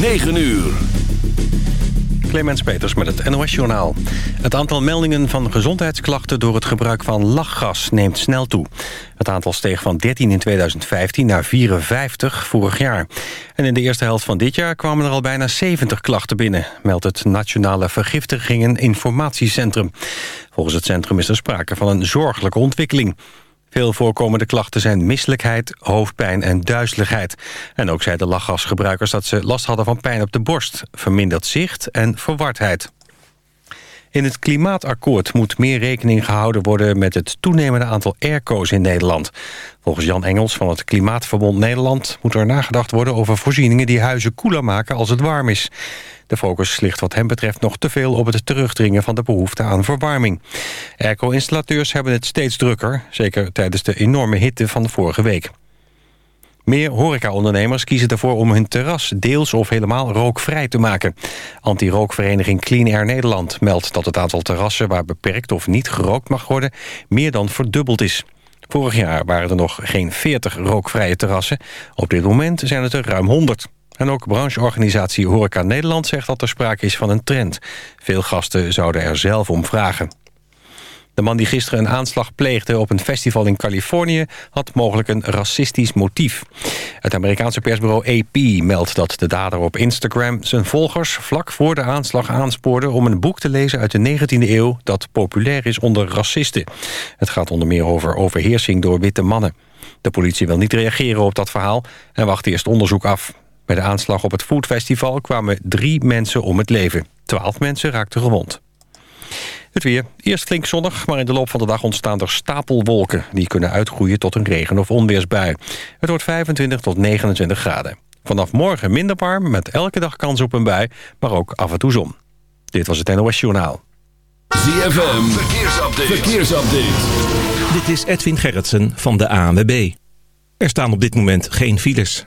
9 uur. Clemens Peters met het NOS-journaal. Het aantal meldingen van gezondheidsklachten door het gebruik van lachgas neemt snel toe. Het aantal steeg van 13 in 2015 naar 54 vorig jaar. En in de eerste helft van dit jaar kwamen er al bijna 70 klachten binnen... meldt het Nationale Vergiftigingen Informatiecentrum. Volgens het centrum is er sprake van een zorgelijke ontwikkeling. Veel voorkomende klachten zijn misselijkheid, hoofdpijn en duizeligheid. En ook zeiden lachgasgebruikers dat ze last hadden van pijn op de borst... verminderd zicht en verwardheid. In het klimaatakkoord moet meer rekening gehouden worden... met het toenemende aantal airco's in Nederland. Volgens Jan Engels van het Klimaatverbond Nederland... moet er nagedacht worden over voorzieningen die huizen koeler maken als het warm is. De focus ligt wat hem betreft nog te veel op het terugdringen van de behoefte aan verwarming. Airco-installateurs hebben het steeds drukker, zeker tijdens de enorme hitte van de vorige week. Meer horecaondernemers kiezen ervoor om hun terras deels of helemaal rookvrij te maken. Anti-rookvereniging Clean Air Nederland meldt dat het aantal terrassen waar beperkt of niet gerookt mag worden meer dan verdubbeld is. Vorig jaar waren er nog geen 40 rookvrije terrassen. Op dit moment zijn het er ruim 100. En ook brancheorganisatie Horeca Nederland zegt dat er sprake is van een trend. Veel gasten zouden er zelf om vragen. De man die gisteren een aanslag pleegde op een festival in Californië... had mogelijk een racistisch motief. Het Amerikaanse persbureau AP meldt dat de dader op Instagram... zijn volgers vlak voor de aanslag aanspoorde... om een boek te lezen uit de 19e eeuw... dat populair is onder racisten. Het gaat onder meer over overheersing door witte mannen. De politie wil niet reageren op dat verhaal... en wacht eerst onderzoek af. Bij de aanslag op het Foodfestival kwamen drie mensen om het leven. Twaalf mensen raakten gewond. Het weer. Eerst flink zonnig, maar in de loop van de dag ontstaan er stapelwolken. Die kunnen uitgroeien tot een regen- of onweersbui. Het wordt 25 tot 29 graden. Vanaf morgen minder warm, met elke dag kans op een bui, maar ook af en toe zon. Dit was het NOS Journaal. ZFM, verkeersupdate. verkeersupdate. Dit is Edwin Gerritsen van de ANWB. Er staan op dit moment geen files.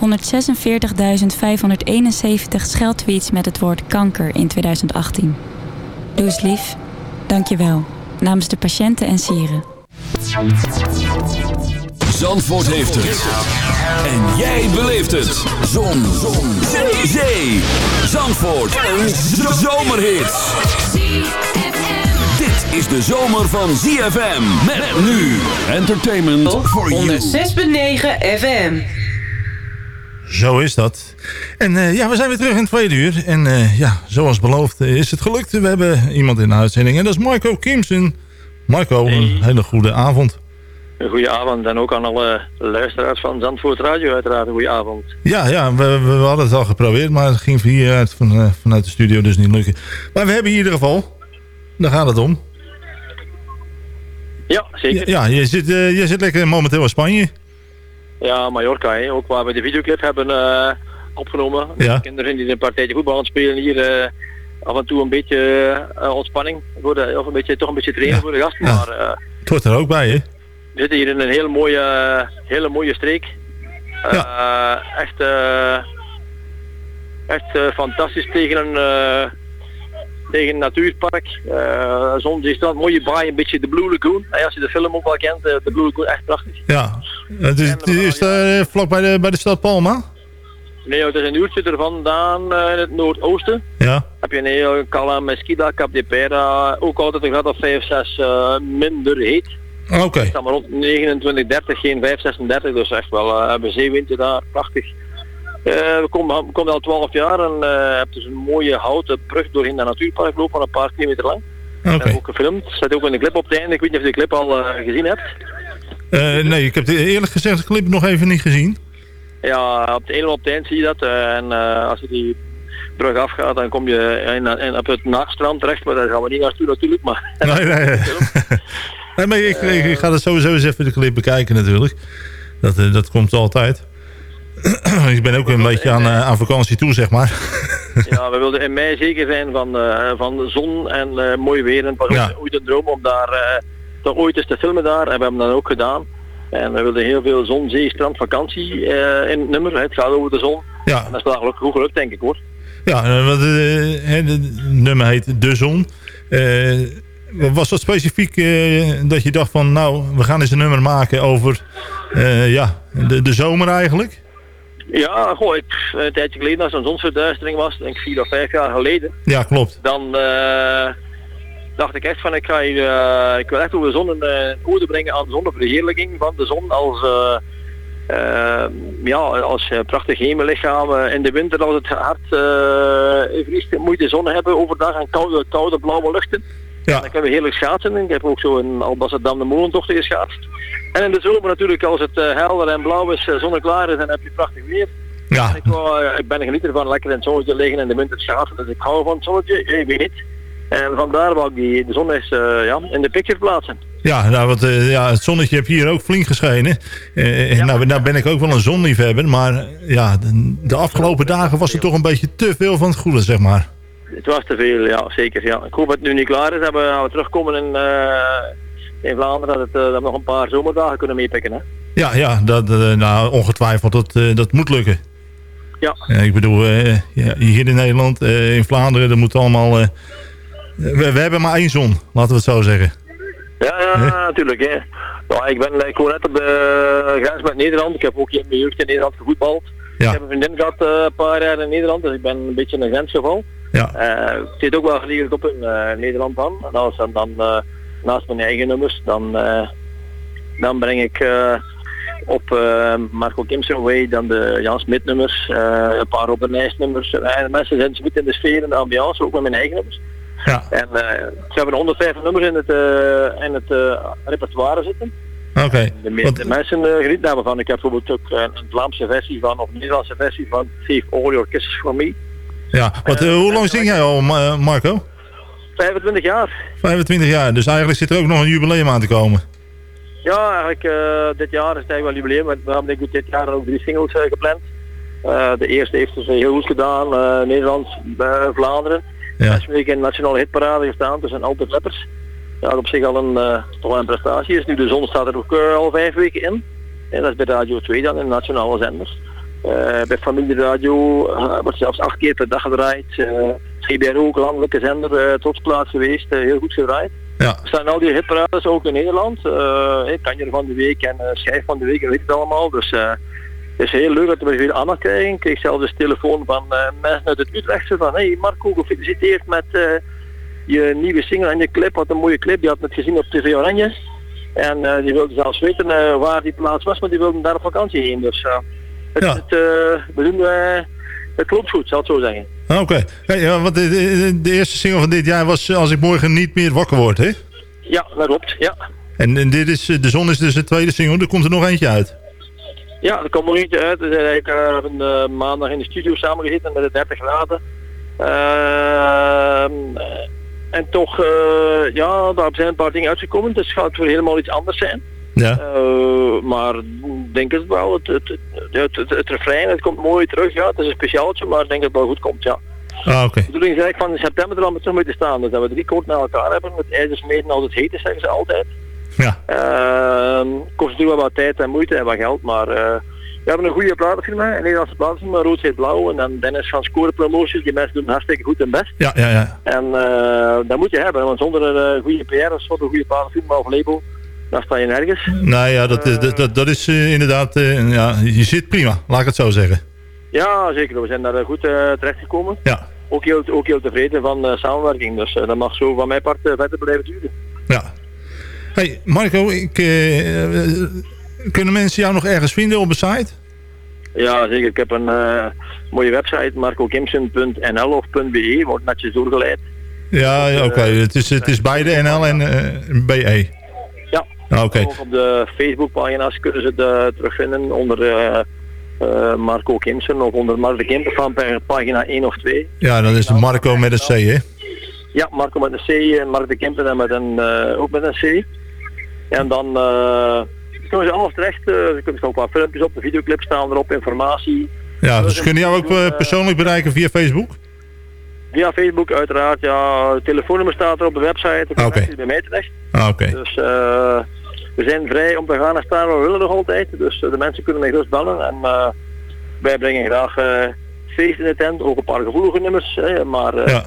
146.571 scheldtweets met het woord kanker in 2018. Doe eens lief. Dank je wel. Namens de patiënten en sieren. Zandvoort heeft het. En jij beleeft het. Zon. Zon. Zee. Zee. Zandvoort. Een zomerhit. Dit is de zomer van ZFM. Met nu. Entertainment for you. 106.9 FM. Zo is dat. En eh, ja, we zijn weer terug in het tweede uur. En eh, ja, zoals beloofd eh, is het gelukt. We hebben iemand in de uitzending. En dat is Marco Kimsen. Marco, een hele goede avond. Een goede avond en ook aan alle luisteraars van Zandvoort Radio uiteraard een goede avond. Ja, ja we, we hadden het al geprobeerd, maar het ging via uit van, vanuit de studio dus niet lukken. Maar we hebben in ieder geval, daar gaat het om. Ja, zeker. Ja, je zit, uh, je zit lekker momenteel in Spanje. Ja, Mallorca, hè. ook waar we de videoclip hebben uh, opgenomen. Ja. Kinderen die een partijtje voetbal aan het spelen hier. Uh, af en toe een beetje ontspanning, voor de, of een beetje, toch een beetje trainen Ja. voor de gasten. Ja. Maar Het hoort er ook bij, hè? we zitten hier in een hele mooie, hele mooie streek. Eh, echt eh, echt eh, fantastisch tegen een, eh, tegen een natuurpark. Eh zon, die strand, mooie baai, een beetje de Blue Lagoon. Eh, als je de film ook wel kent, eh, de Blue Lagoon, echt prachtig. Ja. Het is, het is daar vlak bij de, bij de stad Palma. Nee, het is een uurtje er vandaan in het noordoosten. Ja. Heb je een heel Cala Mesquita, Cap de Pera, ook altijd een graad of 5, 6 eh, minder heet. Oké. Het staat maar rond 29, 30, geen 5, 36, dus echt wel, uh, hebben zeewindje daar, prachtig. We, komen, we komen al 12 jaar en uh, heb dus een mooie houten brug doorheen naar natuurpark lopen van een paar kilometer lang. Oké. Okay. ook gefilmd. Zet ook in de clip op het einde. Ik weet niet of je de clip al uh, gezien hebt. Uh, nee, ik heb de, eerlijk gezegd de clip nog even niet gezien. Ja, op het ene op het eind zie je dat. En als je die brug afgaat, dan kom je in, in, op het nachtstrand terecht. Maar daar gaan we niet naartoe natuurlijk. Maar, nee, nee. nee maar ik, ik, ik, ga het sowieso eens even de clip bekijken natuurlijk. Dat, dat komt altijd. ik ben ook een beetje aan, aan vakantie toe, zeg maar. ja, we wilden in mei zeker zijn van, uh, van zon en uh, mooi weer. En het was ja. ooit een droom om daar toch ooit eens te filmen daar. En we hebben dat ook gedaan. En we wilden heel veel zon, zee, strand, vakantie in het nummer. Het gaat over de zon. Ja. En dat is wel goed gelukt, denk ik hoor. Ja, wat het nummer heet De Zon. was dat specifiek dat je dacht van nou, we gaan eens een nummer maken over ja, de, de zomer eigenlijk? Ja, goh, ik, een tijdje geleden als er een zonsverduistering was, denk ik vier of vijf jaar geleden. Ja, klopt. Dan uh, dacht ik echt van, ik, ga hier, uh, ik wil echt over de zon een uh, ode brengen aan de zonneverheerlijking van de zon als, ja, als prachtig hemellichaam. in de winter als het hard uh, moet je de zon hebben overdag en koude, koude blauwe luchten. Ja. Dan kunnen we heerlijk schaatsen. Ik heb ook zo in Alblasserdam de Molentochten geschaatst. En in de zomer natuurlijk, als het uh, helder en blauw is, uh, zonneklaar is, dan heb je prachtig weer. Ja. Ik, wou, uh, ik ben een genieter van lekker in het zonnetje liggen in de winter schaatsen. Dus ik hou van het zonnetje, ik weet niet. En vandaar wou ik die, de zon eens ja, in de picture plaatsen. Ja, nou, wat, ja, het zonnetje heb hier ook flink geschenen. Ja. Nou, nou ben ik ook wel een zonliefhebber, maar ja, de, de afgelopen dagen was het toch een beetje te veel van het goede, zeg maar. Het was te veel, ja, zeker. Ja. Ik hoop dat het nu niet klaar is. Dat we, gaan we terugkomen in, uh, in Vlaanderen, dat, het, uh, dat we nog een paar zomerdagen kunnen meepikken. Hè? Ja, ja dat, uh, nou, ongetwijfeld, dat, dat moet lukken. Ja. ik bedoel, ja, hier in Nederland, in Vlaanderen, dat moet allemaal... We, we, hebben maar één zon, laten we het zo zeggen. Ja, ja natuurlijk. Hè. Nou, ik, ben, ik woon net op de grens met Nederland. Ik heb ook in mijn jeugd in Nederland gevoetbald. Ja. Ik heb een vriendin gehad een paar jaar in Nederland, dus ik ben een beetje een grensgeval. Ja. Het zit ook wel gelegen op in uh, Nederland dan. En als dan, dan uh, naast mijn eigen nummers, dan, dan breng ik op Marco Kimson Way dan de Jan Smit nummers, een paar Robert Nijs nummers. En mensen zijn goed in de sfeer en de ambiance, ook met mijn eigen nummers. Ja. En ze hebben 150 nummers in het, in het repertoire zitten. Oké. Okay. De, me de, mensen genieten daarvan. Ik heb bijvoorbeeld ook een, een Vlaamse versie van, of een Nederlandse versie van Save All Your Kisses For Me. Ja, wat, uh, hoe lang zing jij al, Marco? 25 jaar. 25 jaar, dus eigenlijk zit er ook nog een jubileum aan te komen. Ja, eigenlijk uh, dit jaar is het eigenlijk wel jubileum. We hebben denk ik dit jaar ook drie singles uh, gepland. de eerste heeft dus heel goed gedaan, Nederland, Vlaanderen. Ja. Zes weken in de nationale hitparade gestaan, dus zijn altijd letters. Ja, dat op zich al een, toch wel een prestatie is. Nu de zon staat er ook al vijf weken in. En dat is bij Radio 2 dan, in de nationale zenders. Uh, bij familieradio uh, wordt zelfs acht keer per dag gedraaid. Uh, CBRO, ook landelijke zender, uh, trotsplaats geweest, heel goed gedraaid. Ja. Er staan al die hitparades ook in Nederland. Kanjer van de week en Schijf van de week, en weet het allemaal. Dus het is heel leuk dat we weer aandacht krijgen. Ik kreeg zelfs de telefoon van mensen uit het Utrechtse van hey Marco, gefeliciteerd met je nieuwe single en je clip. Wat een mooie clip, die had het gezien op TV Oranje. En die wilde zelfs weten waar die plaats was, maar die wilden daar op vakantie heen. Dus het, Ja. het, we doen, uh, het klopt goed, zal het zo zeggen. Oké, okay. hey, ja, want de, de, de, eerste single van dit jaar was Als ik morgen niet meer wakker word, hè? Ja, dat klopt, ja. En, en dit is, De Zon is dus de tweede single, er komt er nog eentje uit. Ja, er komt nog eentje uit. We zijn eigenlijk uh, een, uh, maandag in de studio samengezeten met de 30 graden. Uh, en toch, ja, daar zijn een paar dingen uitgekomen, dus het gaat weer helemaal iets anders zijn. Ja. Uh, maar ik denk het wel, het, het, het, het, het refrein, het komt mooi terug, ja, het is een speciaaltje, maar ik denk dat het wel goed komt, ja. Ah, oké. Okay. De bedoeling is eigenlijk van in september er al met terug moeten staan, dus dat we drie koord naar elkaar hebben, met ijzers meten als het heet is, zeggen ze altijd. Ja. Uh, kost natuurlijk wel wat tijd en moeite en wat geld, maar uh, we hebben een goede platenfirma, een Nederlandse platenfirma, rood, heet, blauw, en dan Dennis van Score Promotions, die mensen doen hartstikke goed hun best. Ja, ja, ja. En dat moet je hebben, want zonder een goede PR of een goede platenfirma of label, dan sta je nergens. Nou ja, dat, is, dat, dat is uh, inderdaad, uh, ja, je zit prima, laat ik het zo zeggen. Ja, zeker. We zijn daar goed uh, terechtgekomen. Ja. Ook heel, ook heel tevreden van samenwerking, dus dat mag zo van mijn part verder blijven duren. Ja. Hey Marco, ik, kunnen mensen jou nog ergens vinden op de site? Ja, zeker. Ik heb een mooie website, marcokimsen.nl of .be, wordt netjes doorgeleid. Ja, ja oké. het, is, het is beide NL en BE. Ah, oké. Ook op de Facebookpagina's kunnen ze het terugvinden onder Marco Kimsen of onder Mark de Kimper van pagina 1 of 2. Ja, dat is Marco met een C, hè? Ja, Marco met een C en Mark de Kimper en met een, ook met een C. En dan kunnen ze alles terecht. Ze kunnen ook wat filmpjes op, de videoclip staan erop, informatie. Ja, dus kunnen jou ook persoonlijk bereiken via Facebook? Via Facebook uiteraard, ja. Het telefoonnummer staat er op de website. Oké. Okay. bij mij terecht. Ah, oké. Dus uh, we zijn vrij om te gaan en staan waar we willen nog altijd. Dus de mensen kunnen mij gerust bellen. En wij brengen graag feest in de tent, ook een paar gevoelige nummers. maar ja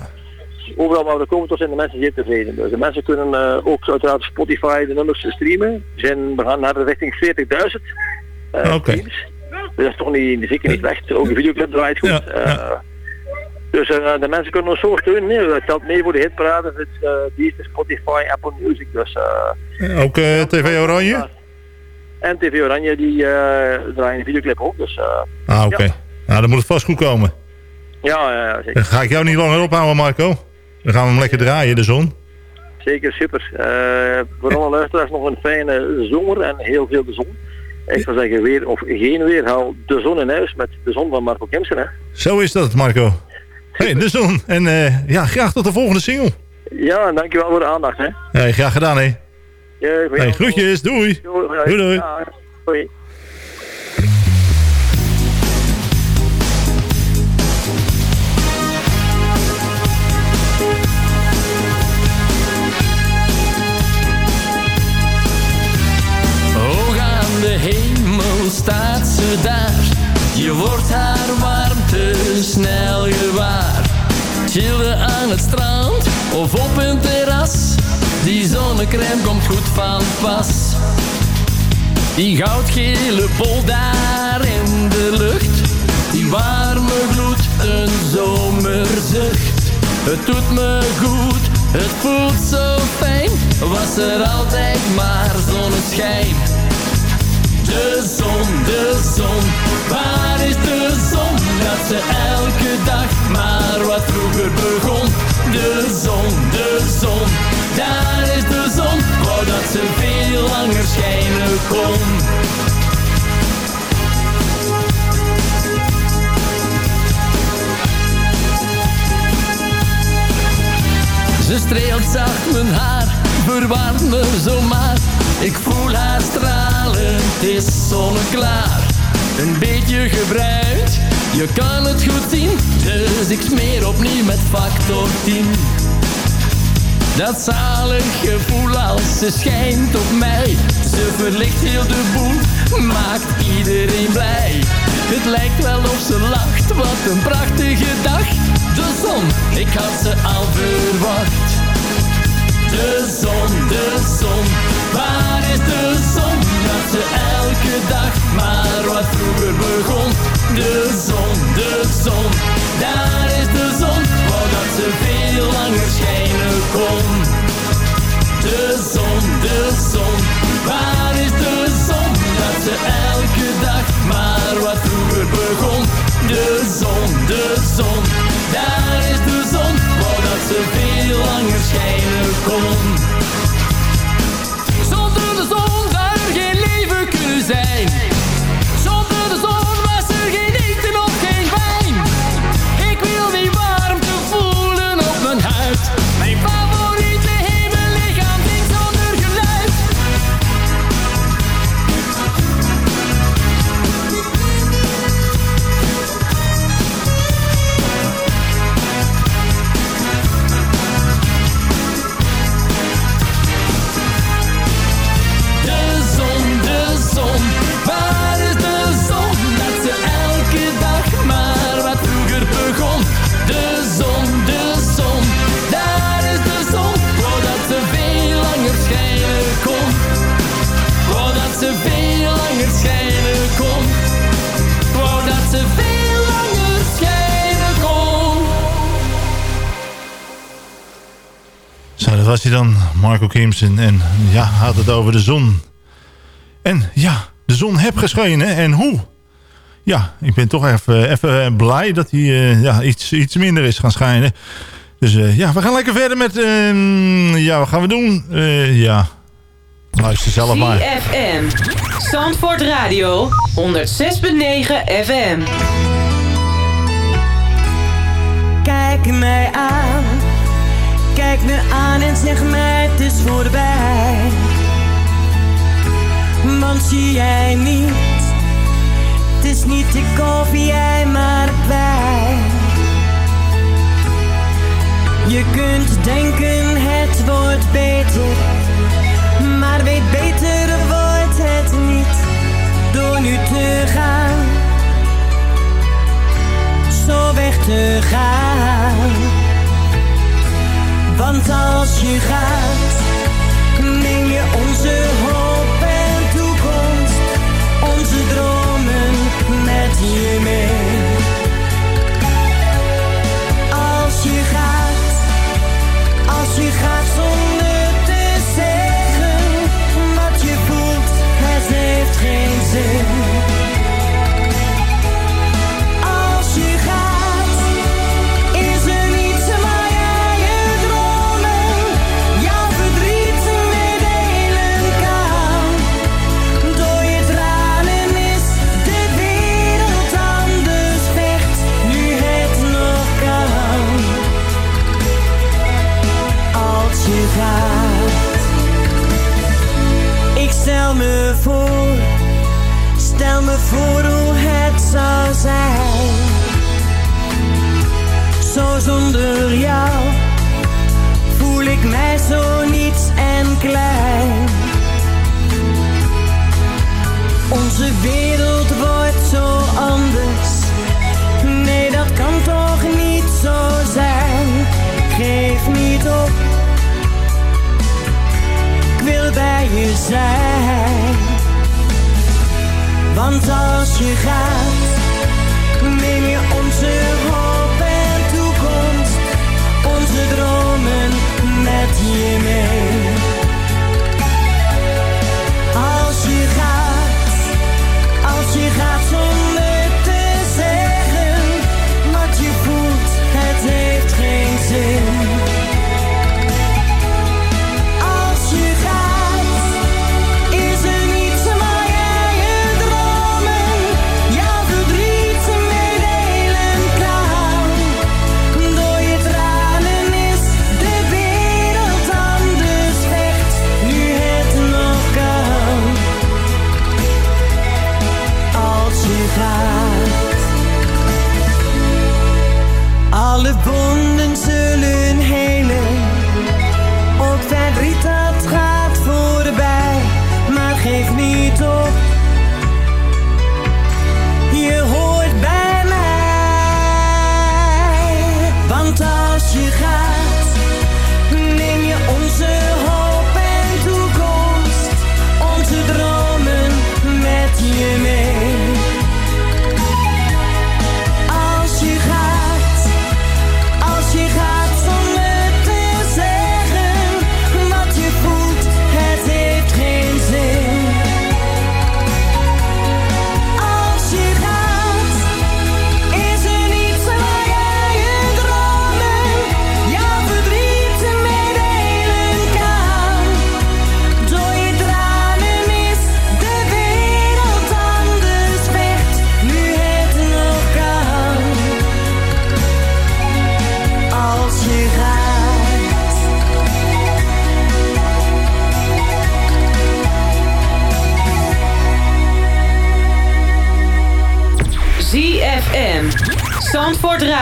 overal waar we komen, toch zijn de mensen zeer tevreden. Dus de mensen kunnen uh, ook uiteraard Spotify de nummers streamen. We, zijn, we gaan naar de richting 40.000 uh, Oké. Dus dat is toch niet, zeker niet slecht. Ook de videoclip draait goed. Ja, uh, Dus uh, de mensen kunnen ons zo steunen. Dat telt mee voor de hitparade. Het is, uh, die is Spotify, Apple Music. Dus, uh, ook TV Oranje? En TV Oranje die draaien de videoclip ook. Dus, ah, oké. Okay. Nou, dan moet het vast goed komen. Ja, ja, zeker. Dan ga ik jou niet langer ophouden, Marco. Dan gaan we hem lekker draaien, de zon. Zeker, super. Voor alle luisteraars nog een fijne zomer en heel veel de zon. Ik zou zeggen, weer of geen weer, hou de zon in huis met de zon van Marco Kemsen. Hè? Zo is dat, Marco. Hey, de zon. En uh, ja, graag tot de volgende single. Ja, en dankjewel voor de aandacht. Hè. Hey, graag gedaan, hè. Ja, hey, groetjes, doei. Doei, doei. Ja, doei. staat ze daar. Je wordt haar warmte snel gewaar. Chillen aan het strand of op een terras. Die zonnecrème komt goed van pas. Die goudgele bol daar in de lucht. Die warme gloed, een zomerzucht. Het doet me goed, het voelt zo fijn. Was er altijd maar zonneschijn de zon, de zon. Waar is de zon? Dat ze elke dag maar wat vroeger begon. De zon, de zon. Daar is de zon. Wou dat ze veel langer schijnen kon. Ze streelt zacht mijn haar, verwarmt me zomaar ik voel haar stralen, het is zonneklaar. Een beetje gebruikt, je kan het goed zien. Dus ik smeer opnieuw met factor 10. Dat zalig gevoel als ze schijnt op mij. Ze verlicht heel de boel, maakt iedereen blij. Het lijkt wel of ze lacht, wat een prachtige dag. De zon, ik had ze al verwacht. De zon, de zon, waar is de zon? Dat ze elke dag maar wat vroeger begon. De zon, de zon, daar is de zon. Wou dat ze veel langer schijnen kon. De zon, de zon, waar is de zon? Dat ze elke dag maar wat vroeger begon. De zon, de zon, daar is de zon. Wou dat ze schijnen kon. Was hij dan, Marco Kimsen. En ja, had het over de zon. En ja, de zon heb geschenen. En hoe? ja, ik ben toch even, even blij dat hij ja, iets, iets minder is gaan schijnen. Dus ja, we gaan lekker verder met... Ehm, ja, wat gaan we doen? ja, luister zelf maar. CFM, Zandvoort Radio, 106.9 FM. Kijk mij aan, kijk me aan en zeg mij het is voorbij. Want zie jij niet, het is niet ik of jij maar wij. Je kunt denken het wordt beter, maar weet beter wordt het niet door nu te gaan. Zo weg te gaan. Want als je gaat, neem je onze zonder jou voel ik mij zo niets en klein. Onze wereld wordt zo anders. Nee, dat kan toch niet zo zijn. Geef niet op. Ik wil bij je zijn. Want als je gaat,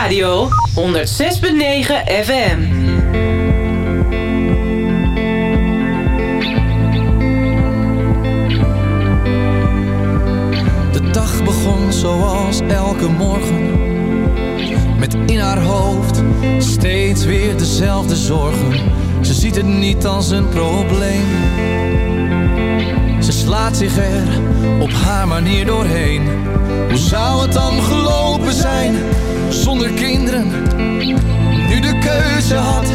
Radio, 106.9 FM. De dag begon zoals elke morgen. Met in haar hoofd steeds weer dezelfde zorgen. Ze ziet het niet als een probleem. Ze slaat zich er op haar manier doorheen. Hoe zou het dan gelopen zijn zonder kinderen Nu de keuze had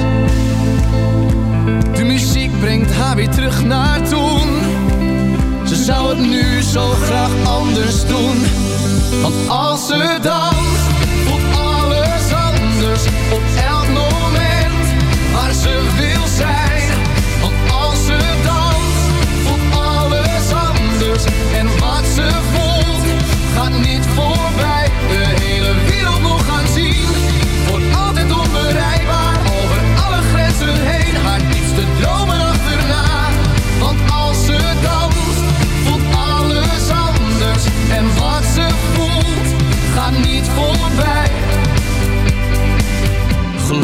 De muziek brengt haar weer terug naar toen ze zou het nu zo graag anders doen Want als ze danst, voelt alles anders op elk moment waar ze wil zijn. Want als ze danst, voelt alles anders. En wat ze voelt, gaat niet voorbij.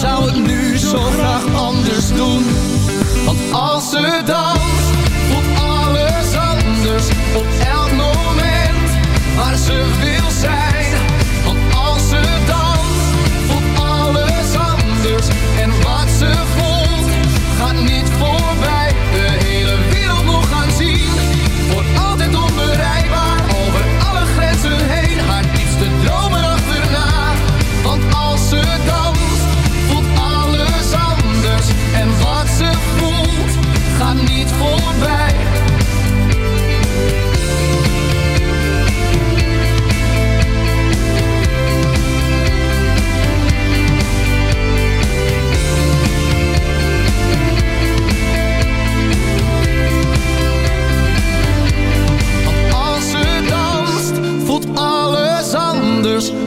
Zou het nu zo graag anders doen. Want als ze danst, voelt alles anders op elk moment waar ze wil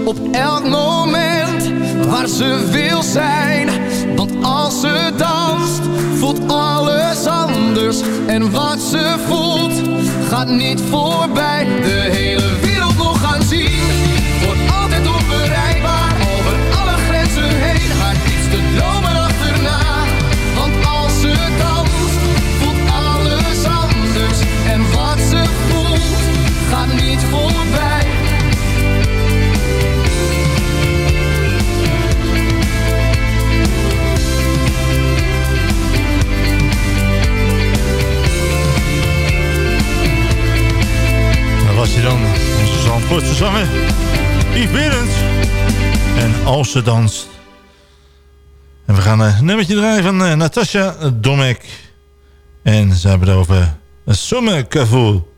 op elk moment waar ze wil zijn. Want als ze danst, voelt alles anders. En wat ze voelt, gaat niet voorbij. De hele wereld Zandvoortse zanger. Yves Berends. En als ze danst. En we gaan een nummertje draaien van uh, Natasha Domek. En ze hebben het over een zomergevoel.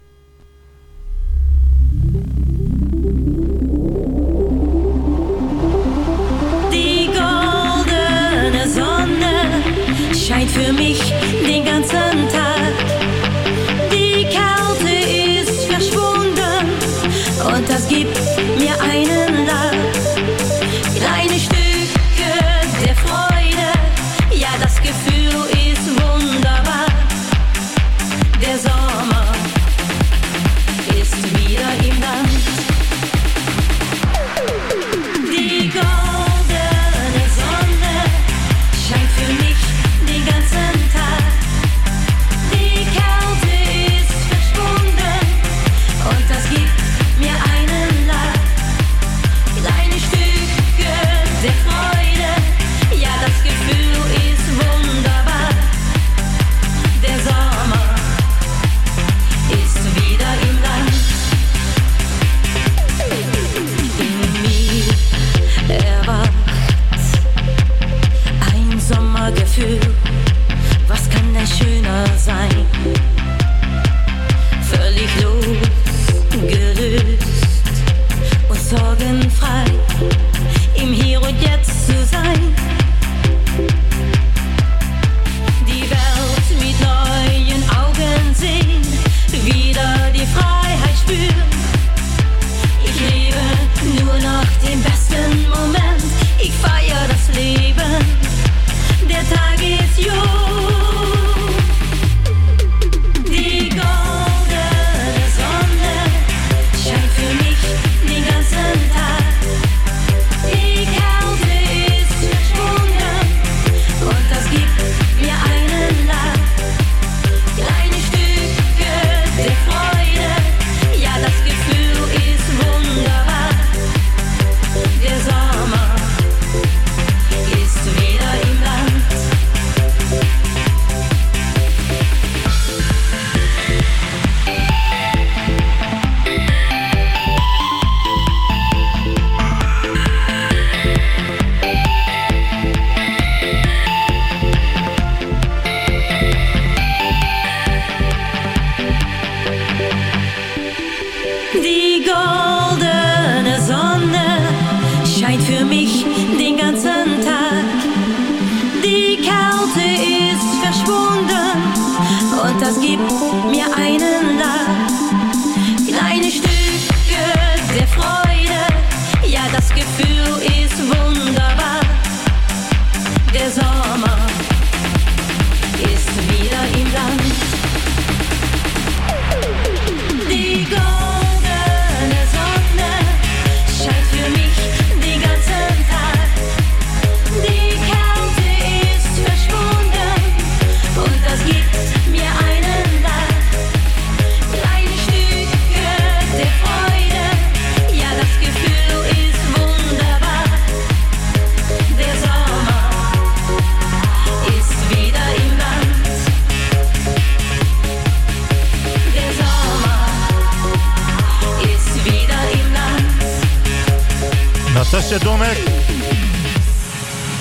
Domek.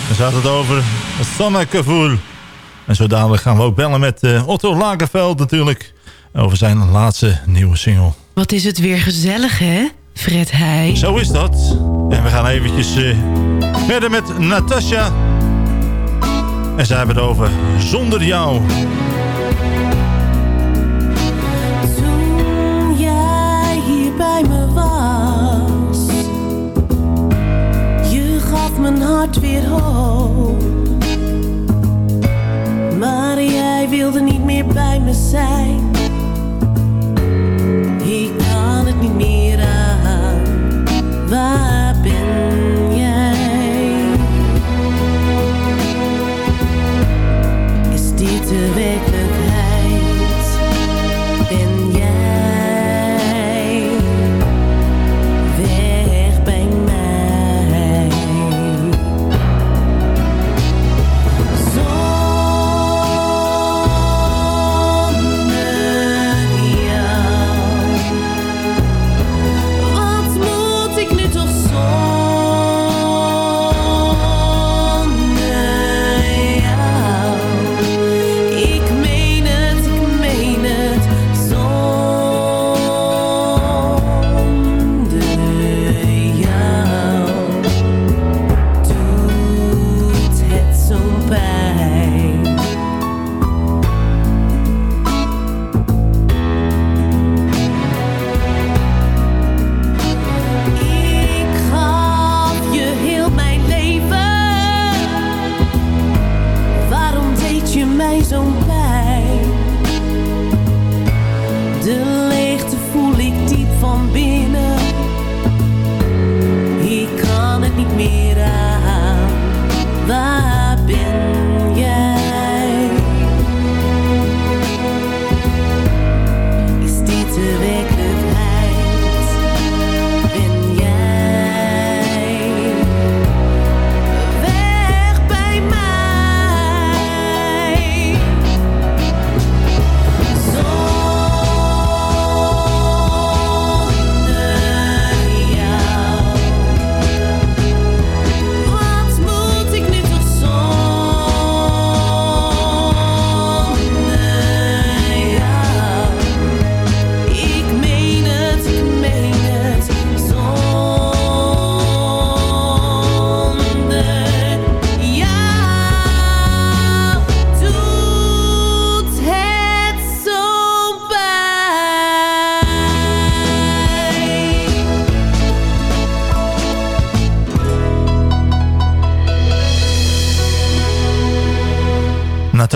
En ze had het over het zonnegevoel. En zo dadelijk gaan we ook bellen met eh, Otto Lagerveld natuurlijk. Over zijn laatste nieuwe single. Wat is het weer gezellig, hè? Fred Heij. Zo is dat. En we gaan eventjes eh, verder met Natasja. En zij hebben het over Zonder Jou. Hart weer hoop. Maar jij wilde niet meer bij me zijn. Ik kan het niet meer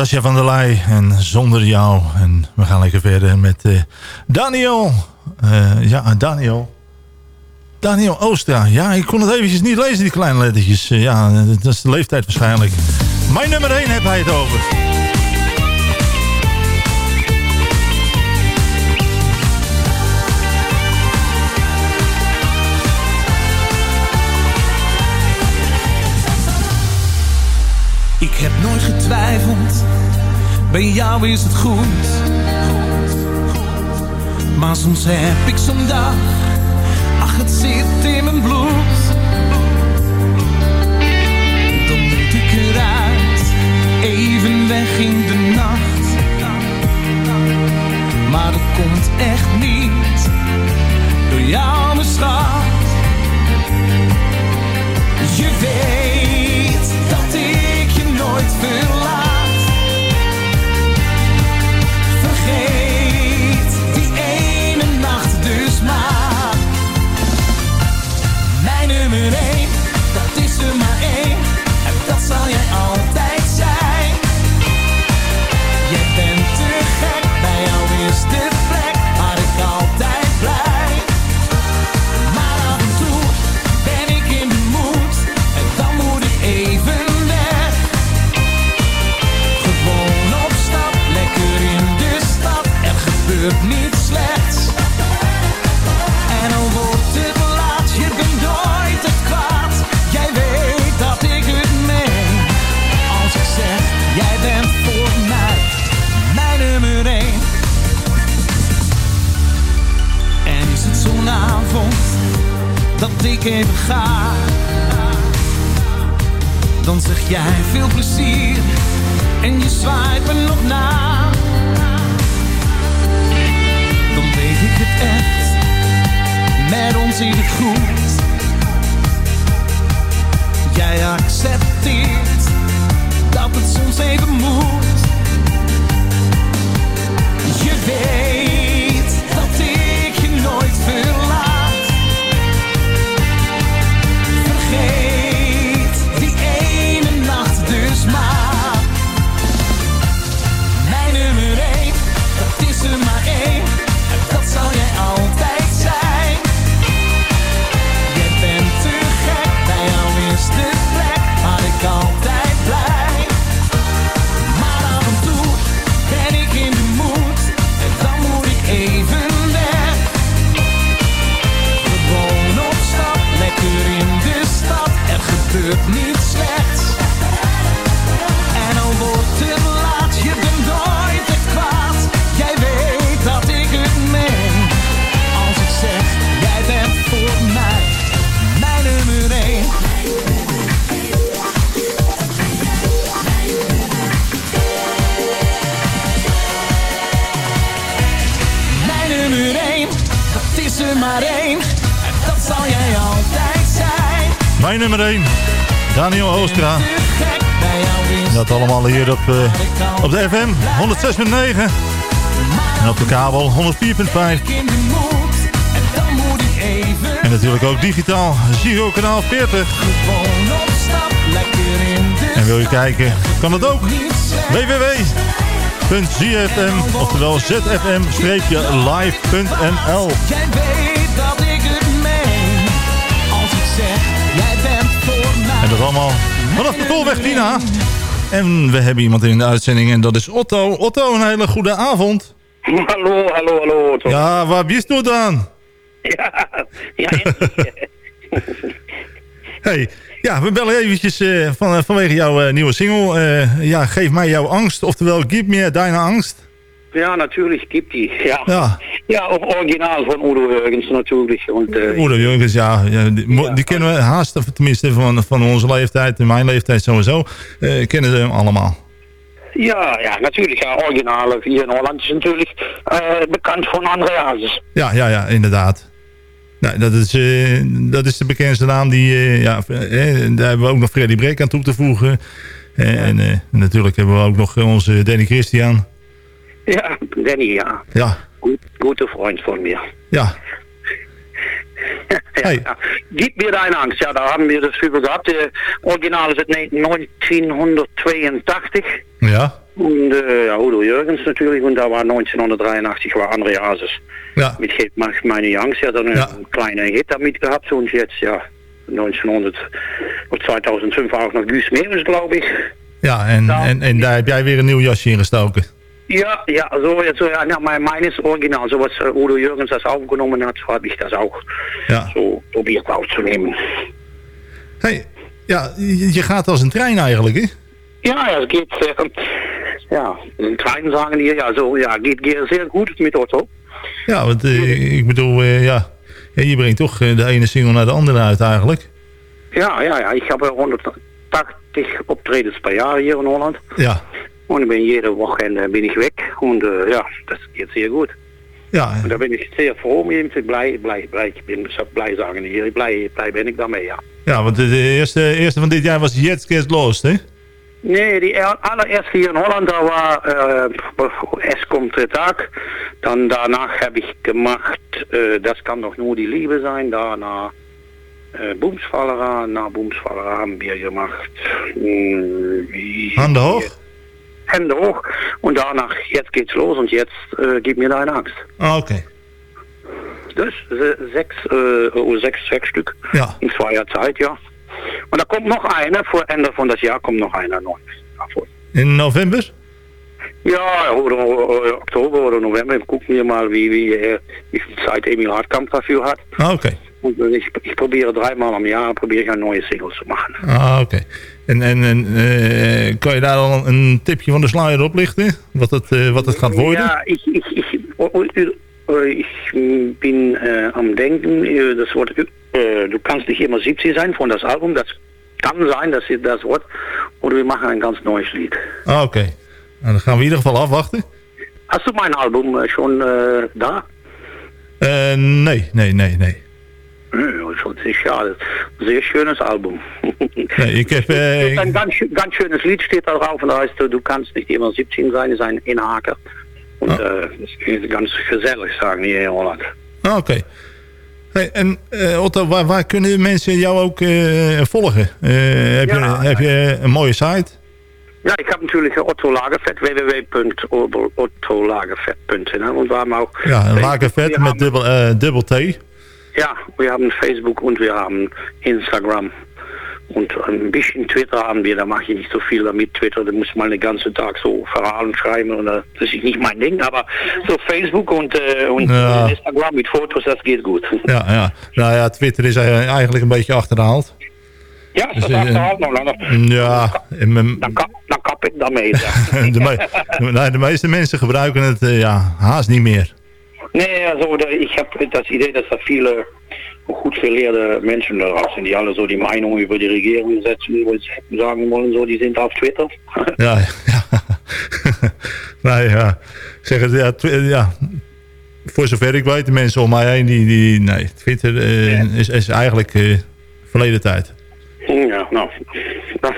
Natasja van der Leij en Zonder Jou. En we gaan lekker verder met eh, Daniel. Eh, ja, Daniel. Daniel Oostra. Ja, ik kon het eventjes niet lezen, die kleine lettertjes. Eh, ja, dat is de leeftijd waarschijnlijk. Mijn nummer 1 heb hij het over. Ik heb nooit getwijfeld, bij jou is het goed. Maar soms heb ik zo'n dag, ach het zit in mijn bloed. Dan moet ik eruit, even weg in de nacht. Maar dat komt echt niet, door jou mijn schat. Je weet dat even ga, dan zeg jij veel plezier en je zwaait me nog na. Dan weet ik het echt, met ons in het goed. Jij accepteert dat het soms even moet. Je weet op de FM 106.9. En op de kabel 104.5. in de moed. En natuurlijk ook digitaal, Ziggo kanaal 40. gewoon op stap, lekker in de En wil je kijken, kan dat ook. www.zfm, oftewel zfm-live.nl. En dat allemaal vanaf de Tolweg Tina. En we hebben iemand in de uitzending en dat is Otto. Otto, een hele goede avond. Hallo, hallo, hallo. Otto. Ja, waar bist du dan? Ja, ja, Hey, ja, we bellen eventjes eh, van, vanwege jouw eh, nieuwe single. Eh, ja, geef mij jouw angst, oftewel Gib mir deine angst. ja, natürlich gibt die. Ja, Ja, ja auch original von Udo natürlich. Und, äh, Oede Jurgens, ja, die, kennen we haast, tenminste van, van onze leeftijd, en mijn leeftijd sowieso, eh, kennen ze hem allemaal. ja, ja, natürlich. Ja, Original hier in Holland is natürlich äh, bekannt von Andreas. Ja, ja, ja, inderdaad. Nou, dat, is, eh, dat is de bekendste naam die, eh, ja, eh, daar hebben we ook nog Freddy Breek aan toe te voegen. Eh, En eh, natuurlijk hebben we ook nog onze Danny Christian. Ja, Danny, ja. Ja, Gut, guter Freund von mir. ja, Ja, ja. Gib mir deine Angst. Ja, da haben wir das über gehabt. Äh, Original ist es 1982. ja, Und äh, ja, Udo Jürgens natürlich. Und da war 1983 war André Hases. ja, Mit mag meine Angst. Ja, dann Ja. einen kleinen Hit damit gehabt. Und jetzt, ja, 1900, of 2005 auch noch Guus Meeuwis, glaube ich. ja. En, en, en daar heb jij weer een nieuw jasje in gestoken. Ja, ja, so, so, ja, ja, mein, meines Original, so was äh, Udo Jürgens das aufgenommen hat, so habe ich das auch Ja. so probiert aufzunehmen. Hey, ja, je gaat als een trein eigenlijk, hè? Ja, ja, es geht, äh, ja, in Kleinen sagen hier, ja, so, ja, geht, geht sehr gut mit Otto. Ja, want eh, ik bedoel, eh, ja, je brengt toch eh, de ene single naar de andere uit eigenlijk. Ja, ja, ja, ich habe 180 Optretens per Jahr hier in Holland. Ja, Und ich bin jede Woche bin ich weg und äh, ja, das geht sehr gut. ja, Und da bin ich sehr froh mit ihm, blij, blij, blij, ik ben zo blij sagen hier, blij, blij ben ik daarmee, ja. ja want de, de eerste, eerste van dit jaar was Jetzt geht's los, hè? Nee, die er- allereerste hier in Holland, da war äh, Es kommt der Tag. Dann danach habe ich gemacht, äh, das kann doch nur die Liebe sein. Danach äh, Boomsfallera, na Boomsfallera haben wir gemacht. Hm, wie- Handen hoch? Hände hoch. Und danach, jetzt geht's los und jetzt äh, gib mir deine Angst. Ah, oké. Dus äh, sechs, äh, oh, sechs, sechs Stück Ja. in zwei Jahr Zeit, ja. Und da kommt noch einer, vor Ende von das Jahr kommt noch einer neu. In november? Ja, oder äh, Oktober oder November gucken wir mal, wie, wie, äh, wie viel Zeit Emil Hartkamp dafür hat. Ah, oké. Und ich, ich probiere dreimal am Jahr probiere ich ein neues Single zu machen. Ah, oké. En, en, en eh, kan je daar al een tipje van de sluier oplichten? Wat het, eh, wat het gaat worden? Ja, ich, ich, äh, ich bin äh, am Denken, das Wort äh, du kannst nicht immer 17 sein von das Album. Das kann sein, dass ihr das Wort. Oder wir machen ein ganz neues Lied. Ah, Oké. Nou, dan gaan we in ieder geval afwachten. Hast du mein Album schon äh, da? Eh, nee, nee, nee, nee. Schade. Sehr schönes Album. nee ik heb... eh, ein ganz, ganz schönes Lied steht da drauf und da heißt, äh, du kannst nicht immer 17 sein, ist ein Inhaker. Und äh, ist ganz gezellig, sagen hier in Holland. Ah, Oké. Hey, en eh, Otto, waar, waar kunnen mensen jou ook eh, volgen? Eh, heb, je, heb je een mooie site? Ja, ich habe natürlich Otto Lagerfeld, www.ottolagerfeld.nl und wir haben auch... Ja, een lagervet met dubbel, dubbel T. Ja, wir haben Facebook und wir haben Instagram. Und ein bisschen Twitter haben wir, da mache ich nicht so viel damit. Twitter, da muss man den ganzen Tag so verhalen schreiben und äh, das ist nicht mein Ding. Aber so Facebook und, äh, und Ja. Instagram mit Fotos, das geht gut. Ja, ja. Nou ja, Twitter is eh, eigenlijk een beetje achterhaald. Ja, Dus, dat eh, achterhaald nog. Dan, Ja, mijn- dan, kap, dan kap ik daarmee. de, me- nee, de meeste mensen gebruiken het eh, ja, haast niet meer. Nee, also da- ich habe das Idee, dass da viele gut verlehrte Menschen daraus sind, die alle so die Meinung über die Regierung setzen, wo sie sagen wollen, so, die sind auf Twitter. Ja, ja. nee, ja. Zeg het, ja, ja. Voor zover ik weet, de mensen om mij heen, die, die nee, Twitter eh, is, is eigenlijk eh, verleden tijd. Ja, nou, dan,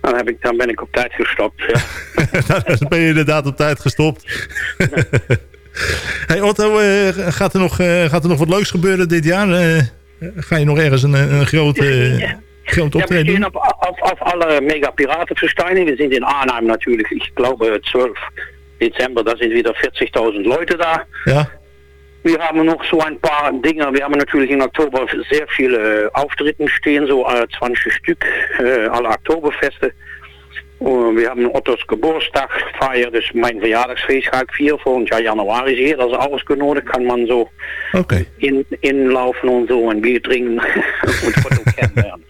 dan, heb ik, dan ben ik op tijd gestopt. Ja. Dan ben je inderdaad op tijd gestopt. hey Otto, eh, gaat, er nog, eh, gaat er nog wat leuks gebeuren dit jaar? Eh, ga je nog ergens een, een groot, eh, groot Ja, optreden stehen doen? auf, auf, auf alle Mega-Piratenversteine. Wir sind in Arnheim natürlich, ich glaube 12 Dezember, da sind wieder 40.000 Leute da. Ja? Wir haben noch so ein paar Dinge. Wir haben natürlich im Oktober sehr viele Auftritten stehen, so äh, 20 Stück, alle Oktoberfeste. Und wir haben Ottos Geburtstag feiern, das ist mein Verjaardagsfeest ga ik vieren. Volgend jaar januari is hier, dat is ausgenodigd. Kan man zo in, inlaufen en zo en bier drinken. und Otto kennenlernen.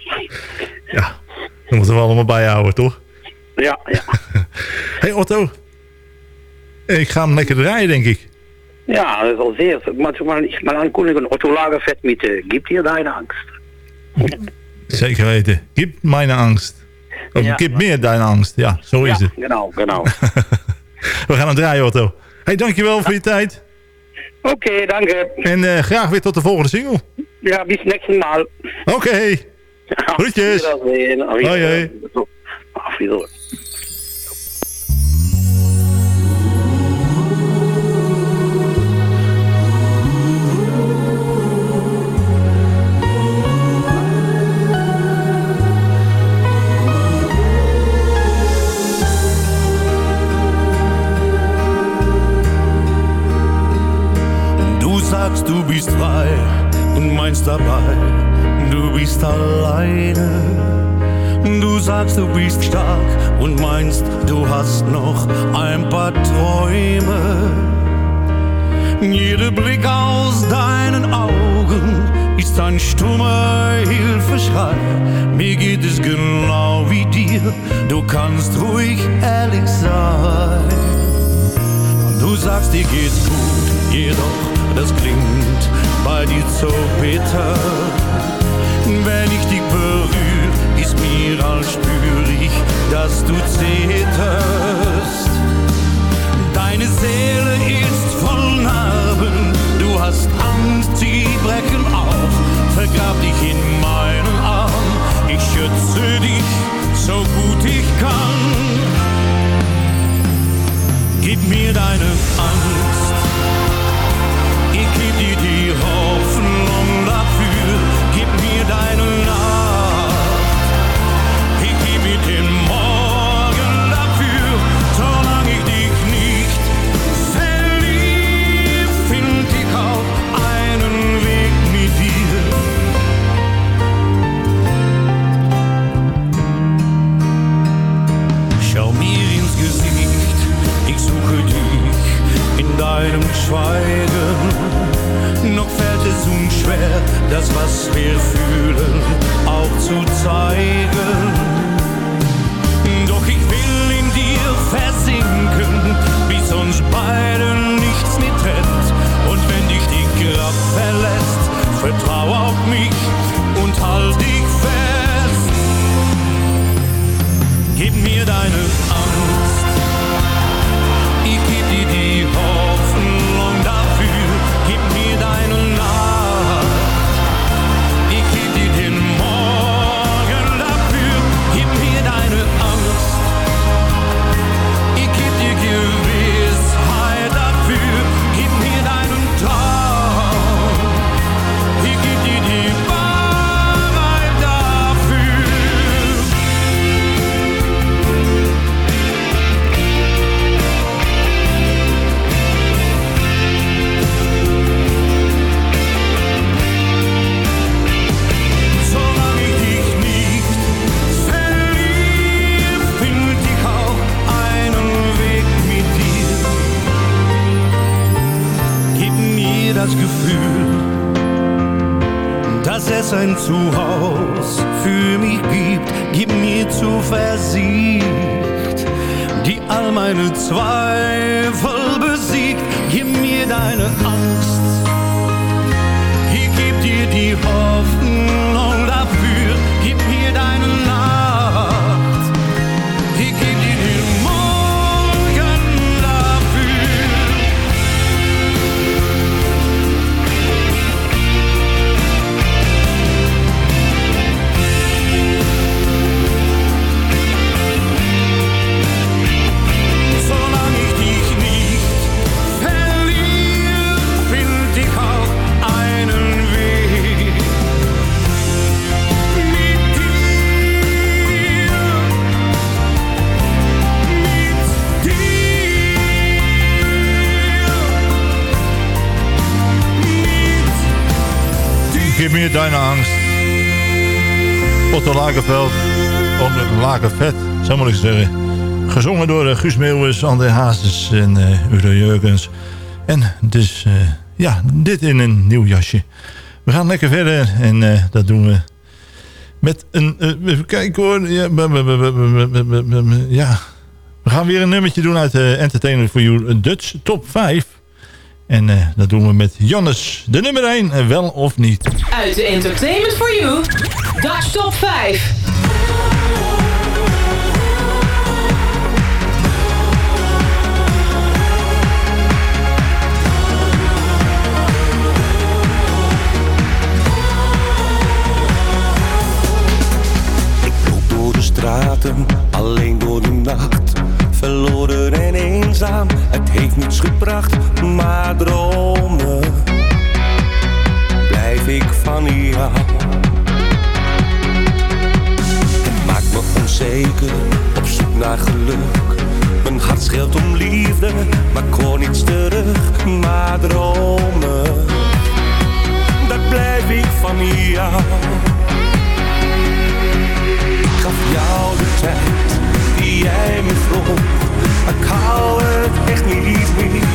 Ja, dat moeten we allemaal bijhouden, toch? Ja, ja. hey Otto, ik ga hem lekker draaien, denk ik. Ja, dat is al zeer. Maar mal, ich mal ankündigen, Otto Lagerfeld mit äh, Gib dir deine Angst. Zeker weten. Gib mijn angst. Ja. gib meer deine angst. Ja, zo is ja, het. genau, genau. We gaan hem draaien, Otto. hey, dankjewel voor je tijd. Oké, danke. En eh, graag weer tot de volgende single. Ja, bis nächsten Mal. Oké. Groetjes. Wiedersehen. Auf Hoi, hoi. Auf Du bist stark und meinst, du hast noch ein paar Träume. Jeder Blick aus deinen Augen ist ein stummer Hilfeschrei. Mir geht es genau wie dir, du kannst ruhig ehrlich sein. Du sagst, dir geht's gut, jedoch das klingt bei dir so bitter. Wenn ich dich berühr, ist mir als spür ich, dass du zitterst. Deine Seele ist voll Narben, du hast Angst, sie brechen auf. Vergrab dich in meinen Arm, ich schütze dich so gut ich kann. Gib mir deine Angst. Ich geb dir die Hoffnung dafür. Gib mir deine Schweigen. Noch fällt es uns schwer, das, was wir fühlen, auch zu zeigen. Doch ich will in dir versinken, bis uns beide meer deine angst. Otto Lagerveld, onder Lagervet, zou moet ik zeggen. Gezongen door eh, Guus Meeuwis, André Hazes en uh, Udo Jurgens. En dus, eh, ja, dit in een nieuw jasje. We gaan lekker verder en dat doen we met een... even kijken hoor. Ja, ja, we gaan weer een nummertje doen uit Entertainment for You Dutch Top 5. En eh, dat doen we met Jannes, de nummer 1, eh, wel of niet. Uit de Entertainment for You, Dutch Top 5. loop door de straten, alleen door de nacht. Verloren en eenzaam, het heeft niets gebracht, maar dromen. Blijf ik van jou. Het maakt me onzeker, op zoek naar geluk. Mijn hart scheelt om liefde, maar ik hoor niets terug, maar dromen. Dat blijf ik van jou. Ik gaf jou de tijd jij me vroeg. Ik hou het echt niet meer.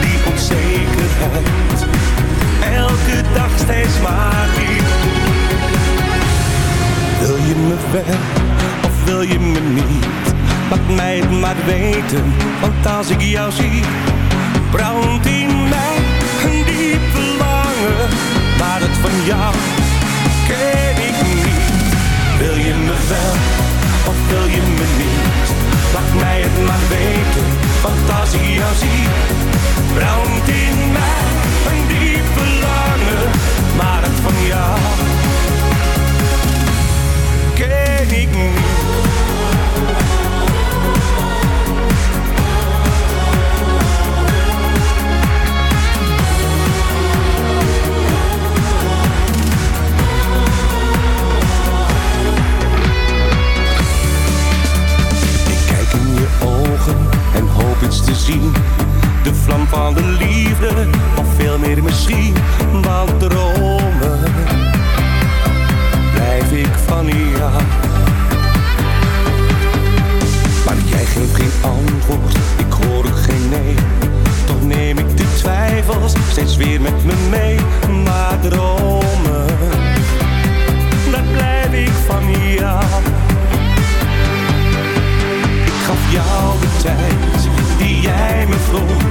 Die onzekerheid, elke dag steeds maar weer. Wil je me wel of wil je me niet? Laat mij het maar weten, want als ik jou zie, brandt in mij een diep verlangen. Maar het van jou ken ik niet. Wil je me wel wil je me niet? Laat mij het maar weten, want als ik jou zie, brandt in mij een diep verlangen. Maar het van jou ken ik niet. De vlam van de liefde, of veel meer misschien. Want dromen blijf ik van jou. Maar jij geeft geen antwoord, ik hoor ook geen nee. Toch neem ik de twijfels steeds weer met me mee. Maar dromen, dat blijf ik van jou. Ik gaf jou de tijd die jij me vroeg.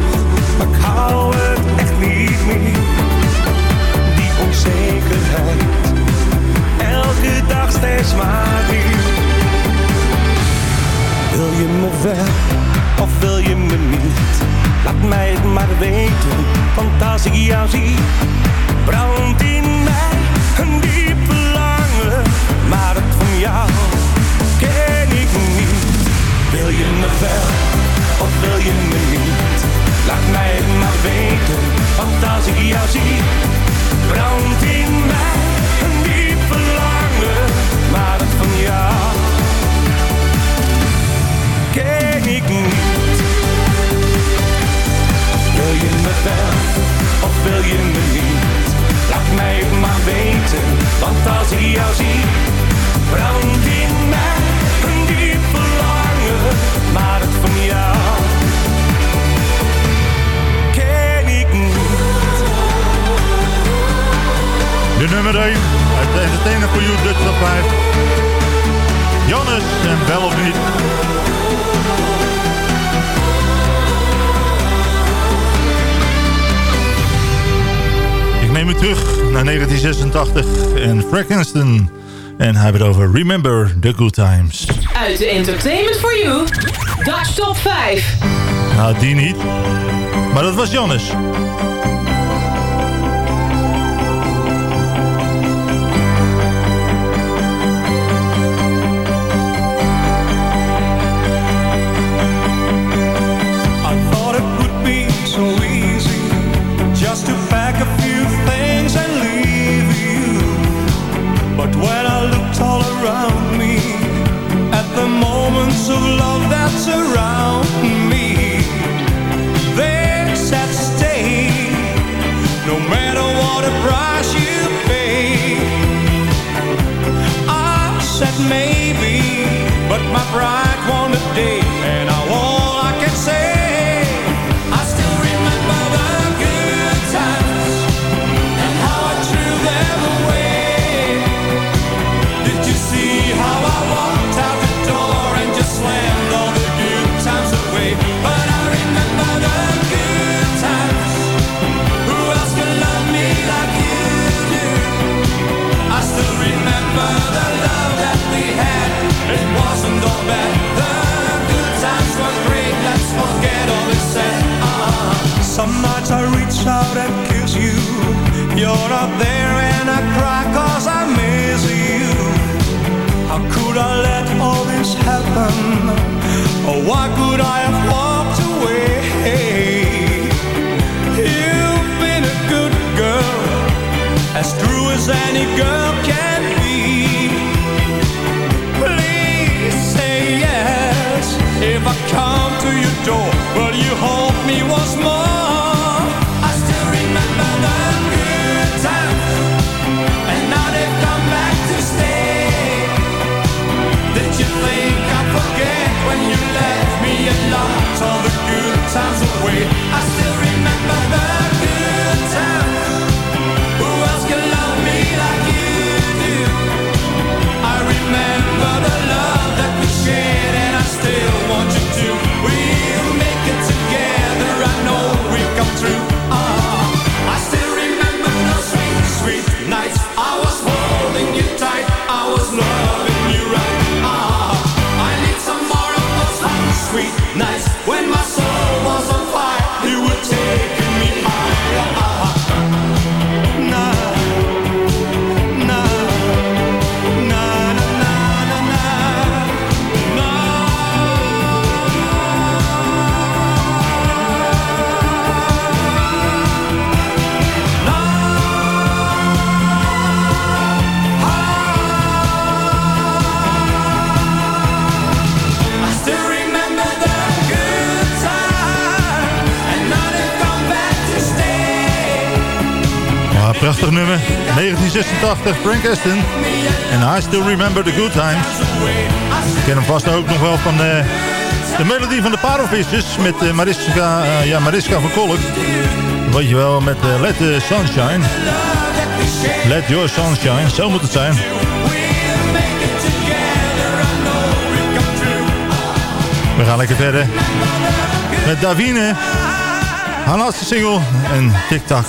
Maar ik hou het echt niet meer. Die onzekerheid, elke dag steeds maar weer. Wil je me wel of wil je me niet? Laat mij het maar weten, want als ik jou zie, brandt in mij een diep verlangen. Maar het van jou ken ik niet. Wil je me wel wil je me niet? Laat mij het maar weten, want als ik jou zie, 80 en Frank Aniston. En hij het over Remember the Good Times. Uit de Entertainment for You, Dutch Top 5. Nou, die niet. Maar dat was Jannes. of love that's around me. There's at stake No matter what a price you pay. I said maybe But my pride won't a Prachtig nummer. 1986, Frank Aston. En I Still Remember the Good Times. Ik ken hem vast ook nog wel van de, de melodie van de Parelvissers. Met eh, Mariska, eh, ja, Mariska van Kolk. Weet je wel, met eh, Let the Sunshine. Let Your Sunshine, zo moet het zijn. We gaan lekker verder. Met Davine. Haar laatste single. En TikTok.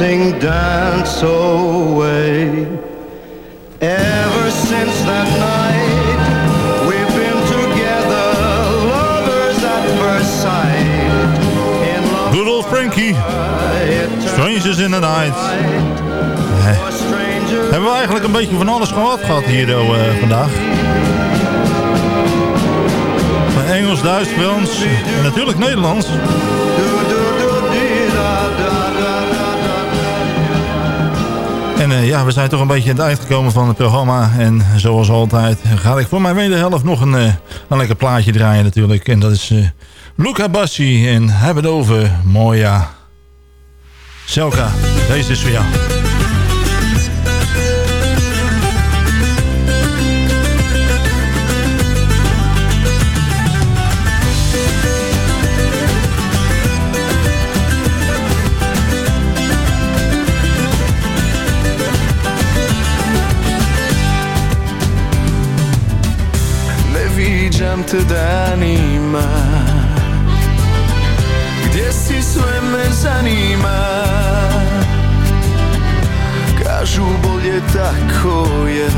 dancing dance away. Ever since that night, we've been together, lovers at first sight. In love Good old Frankie. Strangers in the night. Hebben we eigenlijk een beetje van alles gehad gehad hier uh, vandaag. Engels, Duits, Frans en natuurlijk Nederlands. En eh, ja, we zijn toch een beetje aan het eind gekomen van het programma. En zoals altijd ga ik voor mijn wederhelft nog een, eh, een lekker plaatje draaien natuurlijk. En dat is eh, Luca Bassi en hebben het over Moya Selka. Deze is voor jou. te danima. Gdje si sve me zanima? Kažu bolje tako je.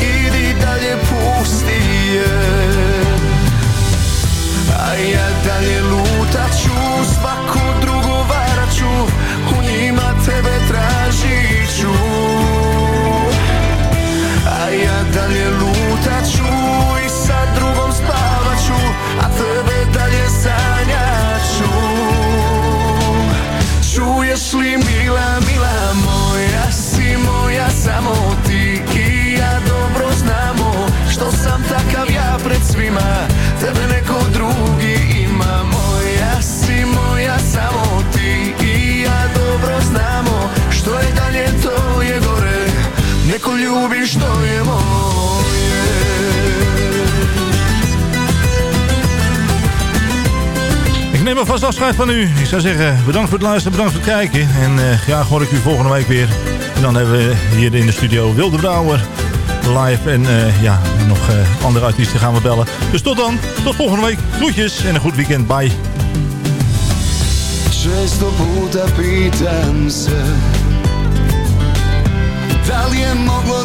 Idi dalje pusti je. A ja dalje lutaću Ik neem alvast afscheid van u. Ik zou zeggen, bedankt voor het luisteren, bedankt voor het kijken. En eh, graag hoor ik u volgende week weer. En dan hebben we hier in de studio Wilde Brouwer live. En eh, ja, nog eh, andere artiesten gaan we bellen. Dus tot dan, tot volgende week. Groetjes en een goed weekend. Bye. Često moglo